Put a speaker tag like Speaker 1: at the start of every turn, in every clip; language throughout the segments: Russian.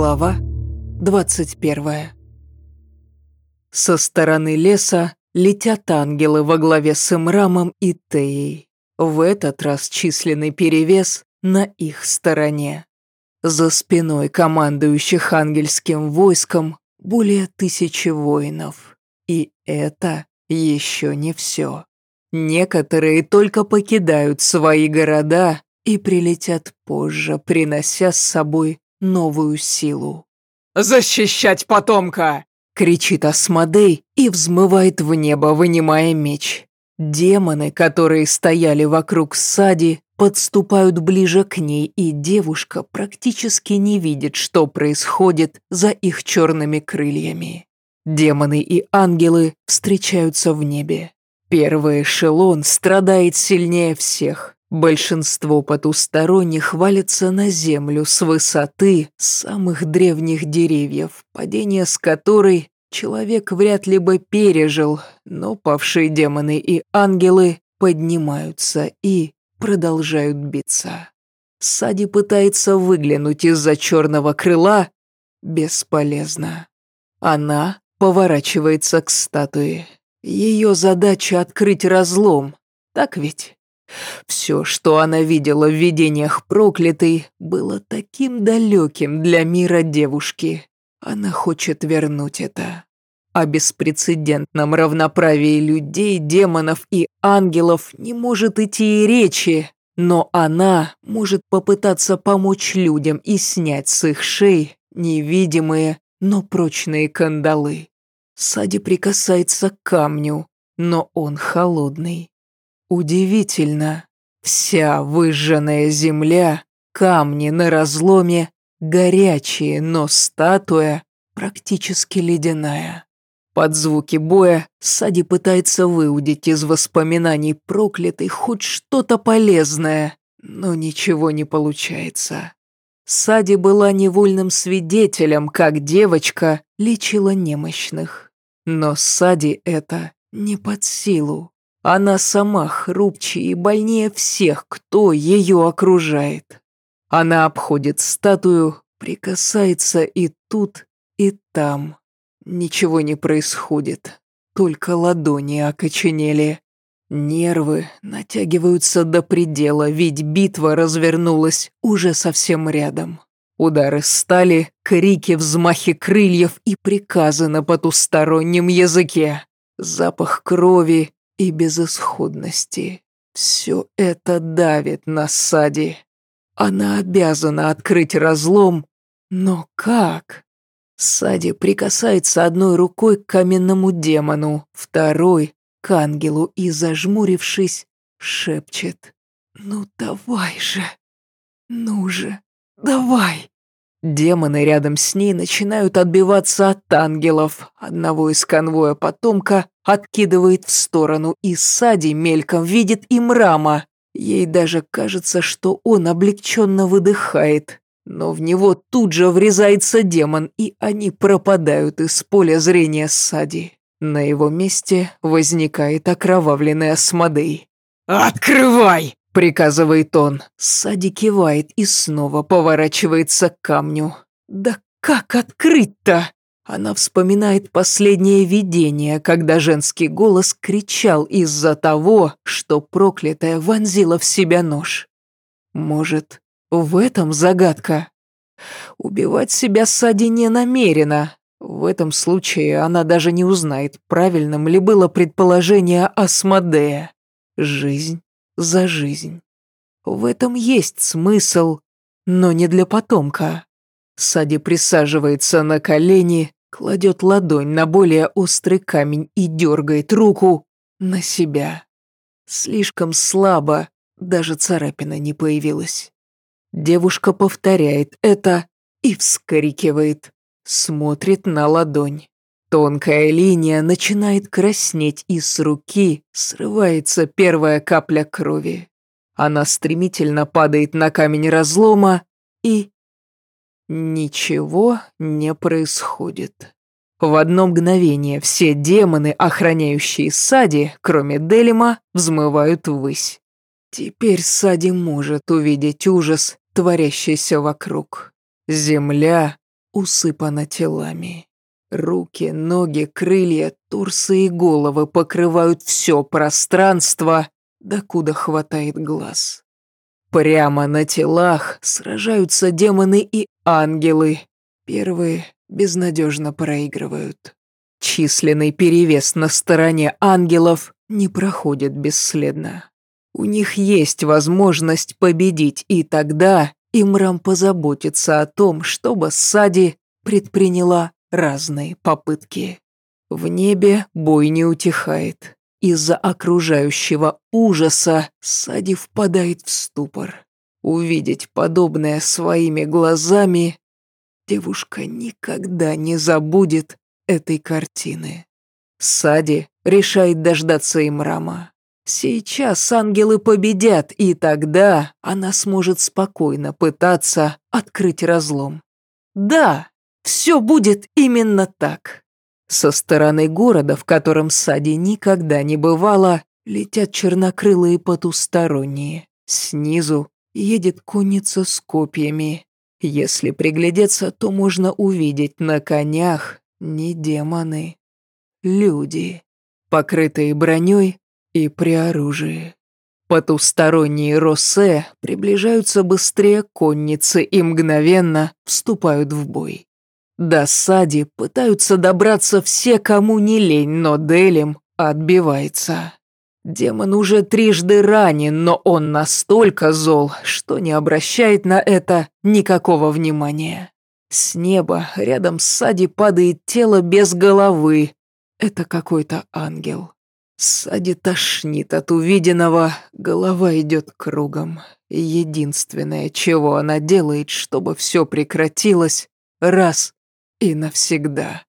Speaker 1: Глава 21 Со стороны леса летят ангелы во главе с Имрамом и Теей. В этот раз численный перевес на их стороне. За спиной командующих ангельским войском более тысячи воинов. И это еще не все. Некоторые только покидают свои города и прилетят позже, принося с собой новую силу.
Speaker 2: «Защищать потомка!»
Speaker 1: — кричит Асмодей и взмывает в небо, вынимая меч. Демоны, которые стояли вокруг Сади, подступают ближе к ней, и девушка практически не видит, что происходит за их черными крыльями. Демоны и ангелы встречаются в небе. Первый эшелон страдает сильнее всех. Большинство потусторонних валится на землю с высоты самых древних деревьев, падение с которой человек вряд ли бы пережил, но павшие демоны и ангелы поднимаются и продолжают биться. Сади пытается выглянуть из-за черного крыла. Бесполезно. Она поворачивается к статуе. Ее задача открыть разлом, так ведь? Все, что она видела в видениях проклятой, было таким далеким для мира девушки. Она хочет вернуть это. О беспрецедентном равноправии людей, демонов и ангелов не может идти и речи, но она может попытаться помочь людям и снять с их шеи невидимые, но прочные кандалы. Сади прикасается к камню, но он холодный. Удивительно. Вся выжженная земля, камни на разломе, горячие, но статуя практически ледяная. Под звуки боя Сади пытается выудить из воспоминаний проклятой хоть что-то полезное, но ничего не получается. Сади была невольным свидетелем, как девочка лечила немощных. Но Сади это не под силу. Она сама хрупче и больнее всех, кто ее окружает. Она обходит статую, прикасается и тут, и там. Ничего не происходит, только ладони окоченели. Нервы натягиваются до предела, ведь битва развернулась уже совсем рядом. Удары стали, крики, взмахи крыльев и приказы на потустороннем языке. Запах крови и безысходности. Все это давит на Сади. Она обязана открыть разлом, но как? Сади прикасается одной рукой к каменному демону, второй — к ангелу и, зажмурившись, шепчет. «Ну давай же! Ну же, давай!» Демоны рядом с ней начинают отбиваться от ангелов. Одного из конвоя потомка откидывает в сторону, и Сади мельком видит и мрама. Ей даже кажется, что он облегченно выдыхает. Но в него тут же врезается демон, и они пропадают из поля зрения Сади. На его месте возникает окровавленный Асмодей.
Speaker 2: «Открывай!»
Speaker 1: — приказывает он. Сади кивает и снова поворачивается к камню. «Да как открыть-то?» Она вспоминает последнее видение, когда женский голос кричал из-за того, что проклятая вонзила в себя нож. Может, в этом загадка? Убивать себя Сади не намерена. В этом случае она даже не узнает, правильным ли было предположение Асмодея. Жизнь за жизнь. В этом есть смысл, но не для потомка. Сади присаживается на колени, кладет ладонь на более острый камень и дергает руку на себя. Слишком слабо, даже царапина не появилась. Девушка повторяет это и вскрикивает, смотрит на ладонь. Тонкая линия начинает краснеть, и с руки срывается первая капля крови. Она стремительно падает на камень разлома, и... Ничего не происходит. В одно мгновение все демоны, охраняющие Сади, кроме Делима, взмывают ввысь. Теперь Сади может увидеть ужас, творящийся вокруг. Земля усыпана телами. Руки, ноги, крылья, торсы и головы покрывают все пространство, докуда хватает глаз. Прямо на телах сражаются демоны и ангелы. Первые безнадежно проигрывают. Численный перевес на стороне ангелов не проходит бесследно. У них есть возможность победить, и тогда Имрам позаботится о том, чтобы Сади предприняла разные попытки. В небе бой не утихает. Из-за окружающего ужаса Сади впадает в ступор. Увидеть подобное своими глазами девушка никогда не забудет этой картины. Сади решает дождаться Имрама. Сейчас ангелы победят, и тогда она сможет спокойно пытаться открыть разлом. Да, все будет именно так. Со стороны города, в котором Сади никогда не бывало, летят чернокрылые потусторонние. Снизу едет конница с копьями. Если приглядеться, то можно увидеть на конях не демоны, люди, покрытые броней и при оружии. Потусторонние Росе приближаются быстрее конницы и мгновенно вступают в бой. До Сади пытаются добраться все, кому не лень, но Делим отбивается. Демон уже трижды ранен, но он настолько зол, что не обращает на это никакого внимания. С неба рядом с Сади падает тело без головы. Это какой-то ангел. Сади тошнит от увиденного, голова идет кругом. Единственное, чего она делает, чтобы все прекратилось, раз и навсегда.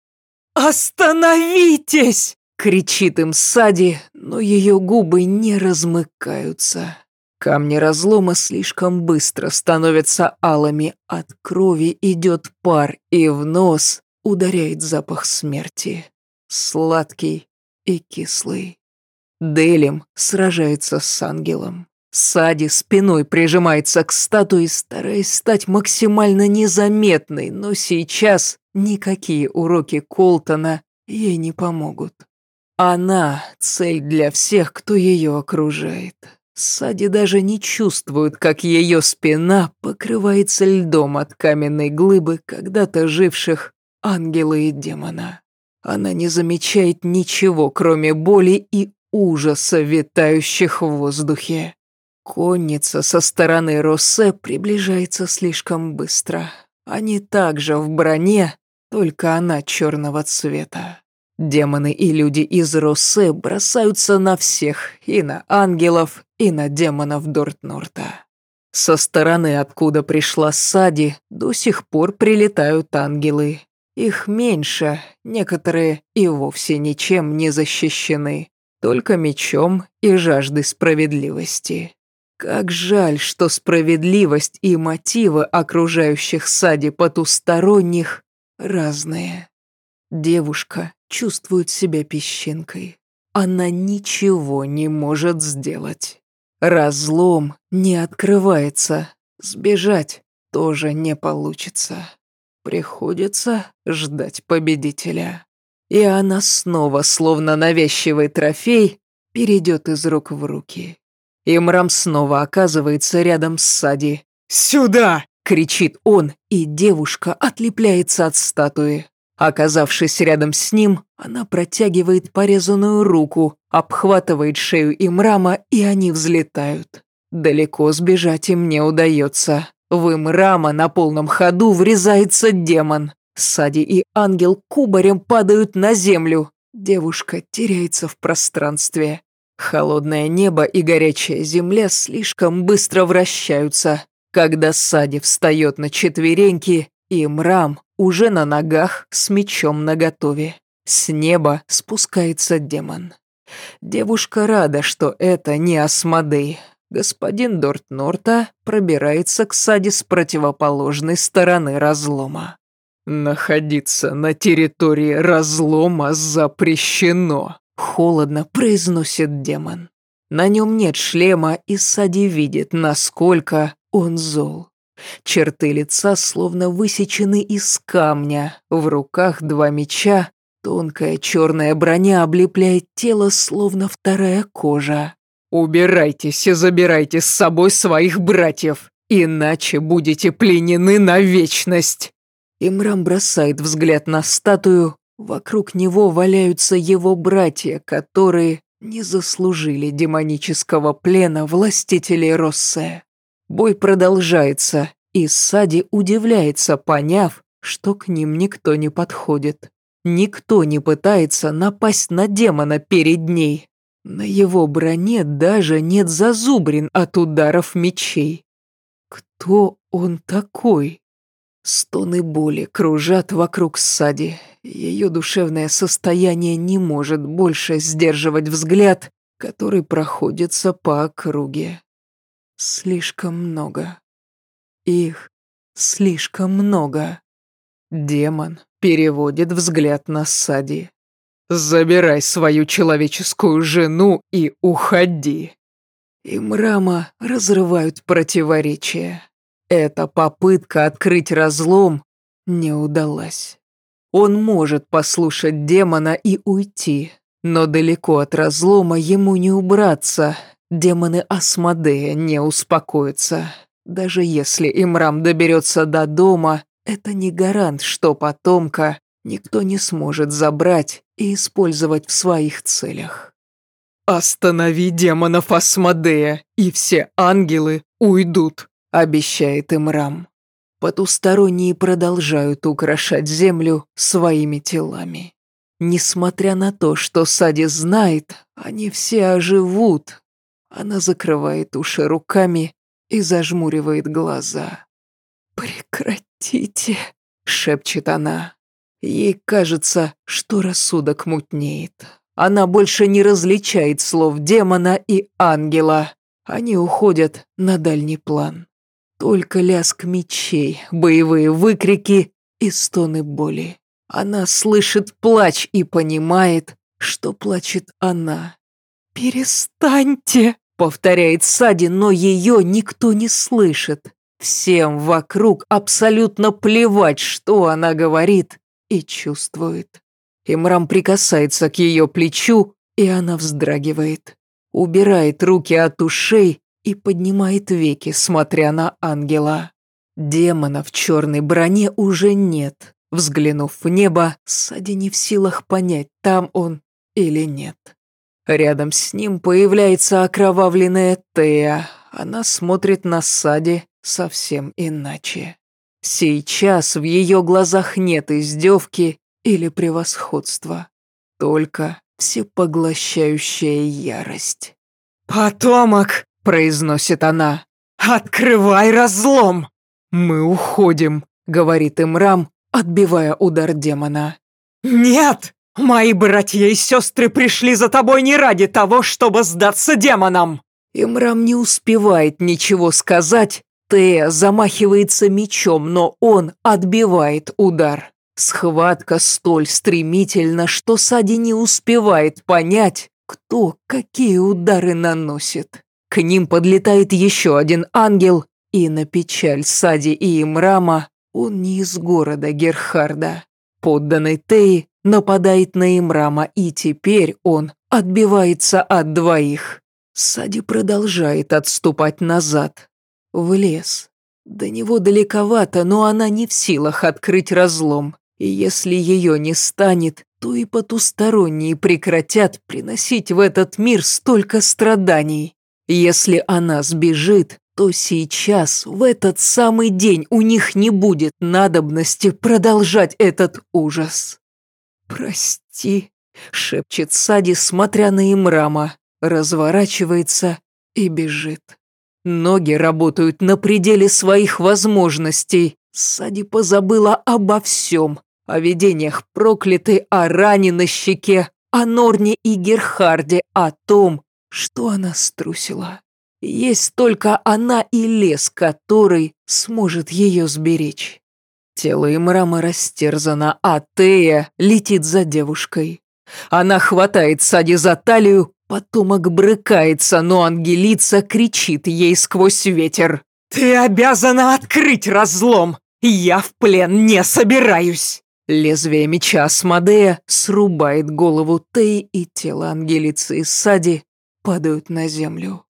Speaker 1: «Остановитесь!» — кричит им Сади, но ее губы не размыкаются. Камни разлома слишком быстро становятся алыми, от крови идет пар, и в нос ударяет запах смерти. Сладкий и кислый. Делим сражается с ангелом. Сади спиной прижимается к статуе, стараясь стать максимально незаметной, но сейчас никакие уроки Колтона ей не помогут. Она — цель для всех, кто ее окружает. Сади даже не чувствует, как ее спина покрывается льдом от каменной глыбы когда-то живших ангела и демона. Она не замечает ничего, кроме боли и ужаса, витающих в воздухе. Конница со стороны Росе приближается слишком быстро. Они также в броне, только она черного цвета. Демоны и люди из Росе бросаются на всех, и на ангелов, и на демонов Дортнорта. Со стороны, откуда пришла Сади, до сих пор прилетают ангелы. Их меньше, некоторые и вовсе ничем не защищены, только мечом и жаждой справедливости. Как жаль, что справедливость и мотивы окружающих Сади потусторонних разные. Девушка чувствует себя песчинкой. Она ничего не может сделать. Разлом не открывается. Сбежать тоже не получится. Приходится ждать победителя. И она снова, словно навязчивый трофей, перейдет из рук в руки. Имрам снова оказывается рядом с Сади.
Speaker 2: «Сюда!»
Speaker 1: — кричит он, и девушка отлепляется от статуи. Оказавшись рядом с ним, она протягивает порезанную руку, обхватывает шею Имрама, и они взлетают. Далеко сбежать им не удается. В Имрама на полном ходу врезается демон. Сади и ангел кубарем падают на землю. Девушка теряется в пространстве. Холодное небо и горячая земля слишком быстро вращаются. Когда Сади встает на четвереньки, и Мрам уже на ногах с мечом наготове. С неба спускается демон. Девушка рада, что это не Асмодей. Господин Дортнорта пробирается к Саде с противоположной стороны разлома. «Находиться на территории разлома запрещено», — холодно произносит демон. На нем нет шлема, и Сади видит, насколько он зол. Черты лица словно высечены из камня, в руках два меча, тонкая черная броня облепляет тело, словно вторая кожа.
Speaker 2: «Убирайтесь и забирайте с собой своих братьев, иначе будете пленены на вечность!»
Speaker 1: Имрам бросает взгляд на статую, вокруг него валяются его братья, которые не заслужили демонического плена властителей Россе. Бой продолжается, и Сади удивляется, поняв, что к ним никто не подходит. Никто не пытается напасть на демона перед ней. На его броне даже нет зазубрин от ударов мечей. Кто он такой? Стоны боли кружат вокруг Сади. Ее душевное состояние не может больше сдерживать взгляд, который проходится по округе. Слишком много. Их слишком много. Демон переводит взгляд на Сади.
Speaker 2: «Забирай свою человеческую жену и уходи!»
Speaker 1: И Мрама разрывают противоречия. Эта попытка открыть разлом не удалась. Он может послушать демона и уйти, но далеко от разлома ему не убраться. Демоны Асмодея не успокоятся. Даже если Имрам доберется до дома, это не гарант, что потомка никто не сможет забрать и использовать в своих целях.
Speaker 2: «Останови демонов Асмодея, и все ангелы уйдут»,
Speaker 1: обещает им Рам. Потусторонние продолжают украшать землю своими телами. Несмотря на то, что Сади знает, они все оживут. Она закрывает уши руками и зажмуривает глаза. «Прекратите!» — шепчет она. Ей кажется, что рассудок мутнеет. Она больше не различает слов демона и ангела. Они уходят на дальний план. Только лязг мечей, боевые выкрики и стоны боли. Она слышит плач и понимает, что плачет она. «Перестаньте!» — повторяет Сади, но ее никто не слышит. Всем вокруг абсолютно плевать, что она говорит и чувствует. Имрам прикасается к ее плечу, и она вздрагивает. Убирает руки от ушей и поднимает веки, смотря на ангела. Демона в черной броне уже нет. Взглянув в небо, Сади не в силах понять, там он или нет. Рядом с ним появляется окровавленная Тея. Она смотрит на Сади совсем иначе. Сейчас в ее глазах нет издевки или превосходства, только всепоглощающая ярость.
Speaker 2: «Потомок!» произносит она. «Открывай разлом!» «Мы уходим», — говорит Имрам, отбивая удар демона. «Нет! Мои братья и сестры пришли за тобой не ради того, чтобы сдаться демонам!»
Speaker 1: Имрам не успевает ничего сказать. Тея замахивается мечом, но он отбивает удар. Схватка столь стремительна, что Сади не успевает понять, кто какие удары наносит. К ним подлетает еще один ангел, и на печаль Сади и Имрама он не из города Герхарда. Подданный Теи нападает на Имрама, и теперь он отбивается от двоих. Сади продолжает отступать назад, в лес. До него далековато, но она не в силах открыть разлом. И если ее не станет, то и потусторонние прекратят приносить в этот мир столько страданий. Если она сбежит, то сейчас, в этот самый день, у них не будет надобности продолжать этот ужас. «Прости», — шепчет Сади, смотря на Имрама, разворачивается и бежит. Ноги работают на пределе своих возможностей. Сади позабыла обо всем. О видениях проклятой, о ране на щеке, о Норне и Герхарде, о том, что она струсила? Есть только она и лес, который сможет ее сберечь. Тело Имрама растерзано, а Тея летит за девушкой. Она хватает Сади за талию, потомок брыкается, но Ангелица кричит ей сквозь ветер.
Speaker 2: «Ты обязана открыть разлом! Я в плен не собираюсь!»
Speaker 1: Лезвие меча Асмодея срубает голову Теи, и тело Ангелицы и Сади падают на землю.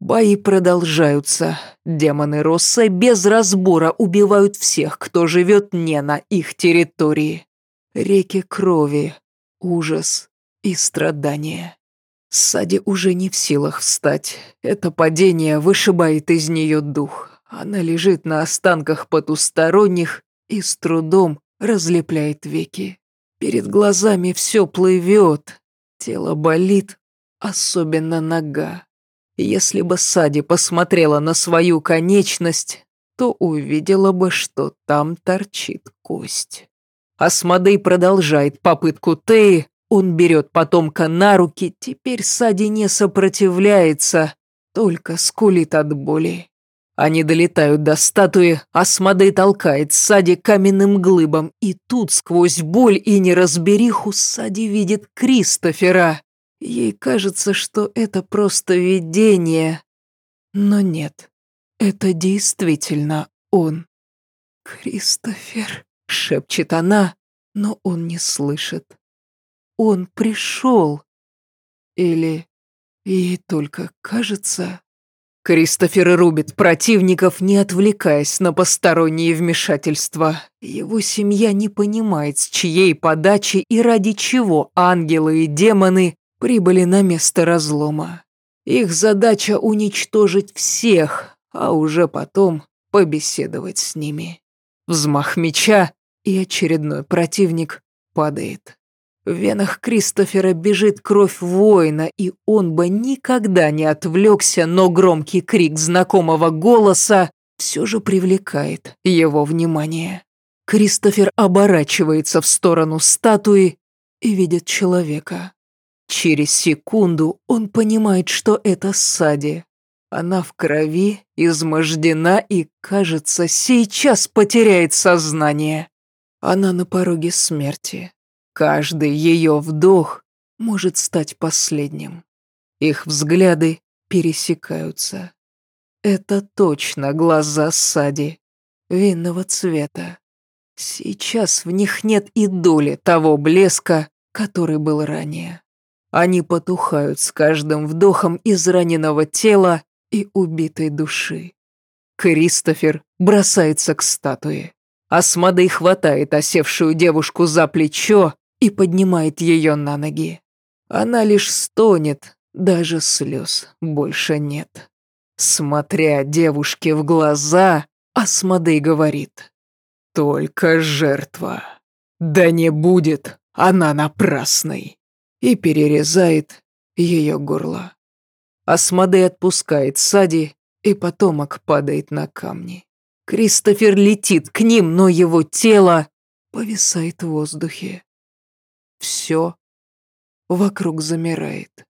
Speaker 1: Бои продолжаются. Демоны Росса без разбора убивают всех, кто живет не на их территории. Реки крови, ужас и страдания. Сади уже не в силах встать. Это падение вышибает из нее дух. Она лежит на останках потусторонних и с трудом разлепляет веки. Перед глазами все плывет, тело болит, особенно нога. Если бы Сади посмотрела на свою конечность, то увидела бы, что там торчит кость. Асмодей продолжает попытку Теи, он берет потомка на руки, теперь Сади не сопротивляется, только скулит от боли. Они долетают до статуи, Асмодей толкает Сади каменным глыбом, и тут сквозь боль и неразбериху Сади видит Кристофера. Ей кажется, что это просто видение. Но нет, это действительно он. «Кристофер», — шепчет она, но он не слышит. Он пришел. Или ей только кажется... Кристофер рубит противников, не отвлекаясь на посторонние вмешательства. Его семья не понимает, с чьей подачи и ради чего ангелы и демоны прибыли на место разлома. Их задача уничтожить всех, а уже потом побеседовать с ними. Взмах меча, и очередной противник падает. В венах Кристофера бежит кровь воина, и он бы никогда не отвлекся, но громкий крик знакомого голоса все же привлекает его внимание. Кристофер оборачивается в сторону статуи и видит человека. Через секунду он понимает, что это Сади. Она в крови, измождена и, кажется, сейчас потеряет сознание. Она на пороге смерти. Каждый ее вдох может стать последним. Их взгляды пересекаются. Это точно глаза Сади, винного цвета. Сейчас в них нет и доли того блеска, который был ранее. Они потухают с каждым вдохом из раненого тела и убитой души. Кристофер бросается к статуе. Асмодей хватает осевшую девушку за плечо и поднимает ее на ноги. Она лишь стонет, даже слез больше нет. Смотря девушке в глаза, Асмодей говорит. «Только жертва. Да не будет она напрасной» и перерезает ее горло. Асмодей отпускает Сади, и потомок падает на камни. Кристофер летит к ним, но его тело повисает в воздухе. Все вокруг замирает.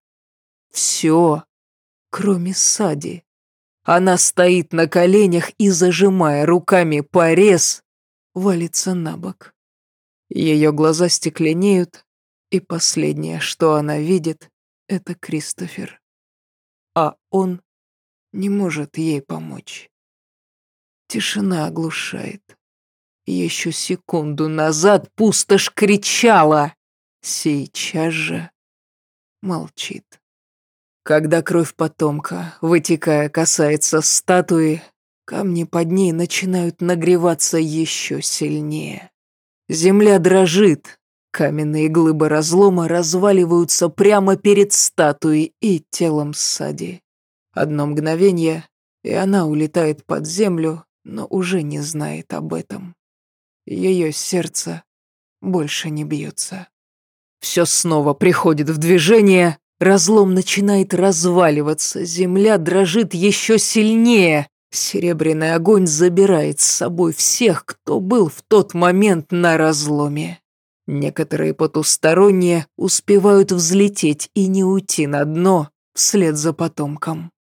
Speaker 1: Все, кроме Сади. Она стоит на коленях и, зажимая руками порез, валится на бок. Ее глаза стекленеют, и последнее, что она видит, это Кристофер. А он не может ей помочь. Тишина оглушает. Еще секунду назад пустошь кричала. Сейчас же молчит. Когда кровь потомка, вытекая, касается статуи, камни под ней начинают нагреваться еще сильнее. Земля дрожит, Каменные глыбы разлома разваливаются прямо перед статуей и телом Сади. Одно мгновение, и она улетает под землю, но уже не знает об этом. Ее сердце больше не бьется. Все снова приходит в движение, разлом начинает разваливаться, земля дрожит еще сильнее. Серебряный огонь забирает с собой всех, кто был в тот момент на разломе. Некоторые потусторонние успевают взлететь и не уйти на дно вслед за потомком.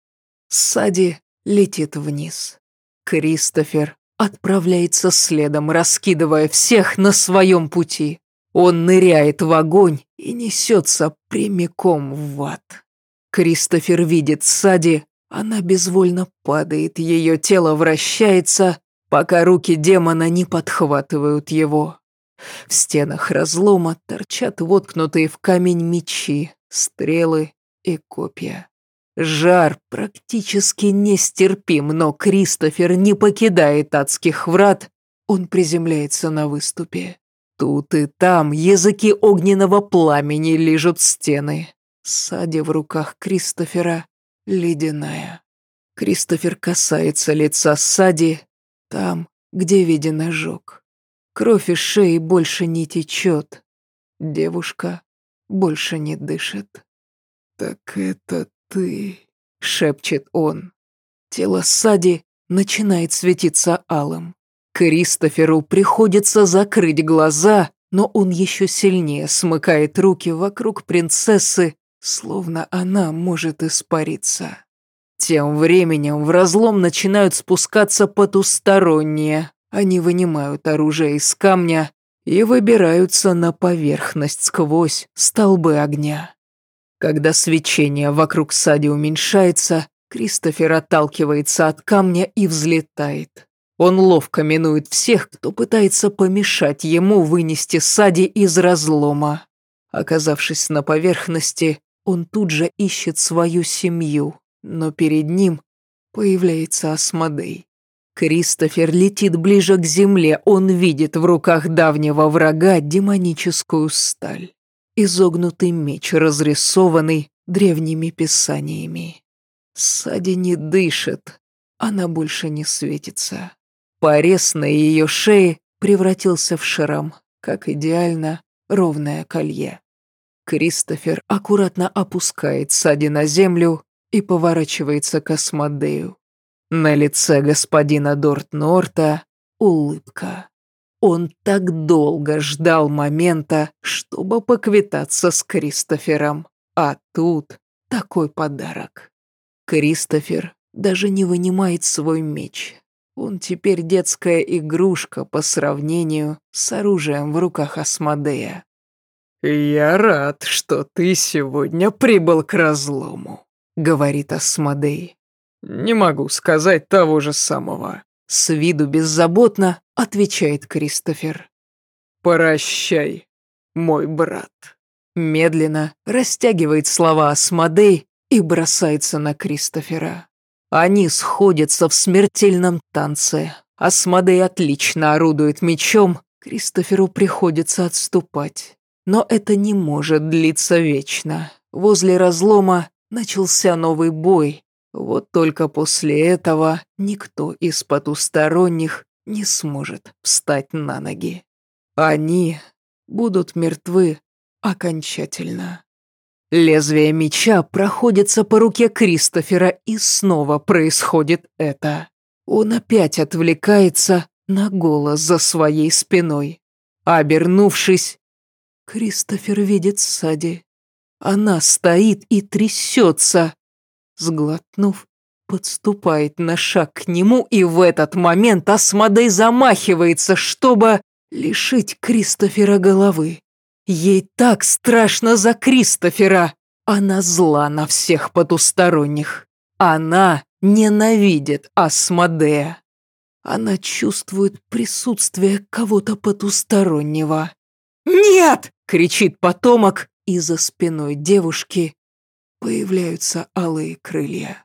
Speaker 1: Сади летит вниз. Кристофер отправляется следом, раскидывая всех на своем пути. Он ныряет в огонь и несется прямиком в ад. Кристофер видит Сади, Она безвольно падает, ее тело вращается, пока руки демона не подхватывают его. В стенах разлома торчат воткнутые в камень мечи, стрелы и копья. Жар практически нестерпим, но Кристофер не покидает адских врат, он приземляется на выступе. Тут и там языки огненного пламени лижут стены. Сади в руках Кристофера ледяная. Кристофер касается лица Сади, там, где виден ожог. Кровь из шеи больше не течет. Девушка больше не дышит. «Так это ты», — шепчет он. Тело Сади начинает светиться алым. Кристоферу приходится закрыть глаза, но он еще сильнее смыкает руки вокруг принцессы, словно она может испариться. Тем временем в разлом начинают спускаться потусторонние. Они вынимают оружие из камня и выбираются на поверхность сквозь столбы огня. Когда свечение вокруг Сади уменьшается, Кристофер отталкивается от камня и взлетает. Он ловко минует всех, кто пытается помешать ему вынести Сади из разлома. Оказавшись на поверхности, он тут же ищет свою семью, но перед ним появляется Асмодей. Кристофер летит ближе к земле, он видит в руках давнего врага демоническую сталь. Изогнутый меч, разрисованный древними писаниями. Сади не дышит, она больше не светится. Порез на ее шее превратился в шрам, как идеально ровное колье. Кристофер аккуратно опускает Сади на землю и поворачивается к Асмодею. На лице господина Дортнорта улыбка. Он так долго ждал момента, чтобы поквитаться с Кристофером, а тут такой подарок. Кристофер даже не вынимает свой меч, он теперь детская игрушка по сравнению с оружием в руках Асмодея.
Speaker 2: «Я рад, что ты сегодня прибыл к разлому», — говорит Асмодей. «Не могу сказать того же самого».
Speaker 1: С виду беззаботно отвечает Кристофер.
Speaker 2: «Прощай, мой брат».
Speaker 1: Медленно растягивает слова Асмодей и бросается на Кристофера. Они сходятся в смертельном танце. Асмодей отлично орудует мечом, Кристоферу приходится отступать. Но это не может длиться вечно. Возле разлома начался новый бой. Вот только после этого никто из потусторонних не сможет встать на ноги. Они будут мертвы окончательно. Лезвие меча проходится по руке Кристофера, и снова происходит это. Он опять отвлекается на голос за своей спиной. Обернувшись, Кристофер видит Сади. Она стоит и трясется. Сглотнув, подступает на шаг к нему, и в этот момент Асмодей замахивается, чтобы лишить Кристофера головы. Ей так страшно за Кристофера. Она зла на всех потусторонних. Она ненавидит Асмодея. Она чувствует присутствие кого-то потустороннего. «Нет!» — кричит потомок, и за спиной девушки появляются алые крылья.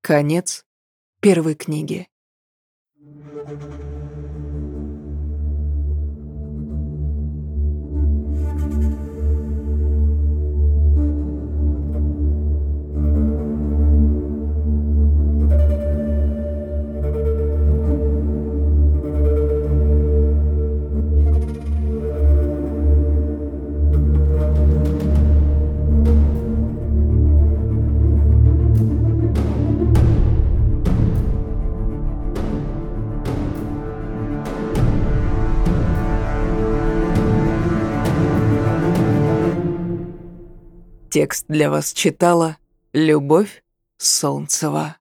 Speaker 1: Конец первой книги. Текст для вас читала Любовь Солнцева.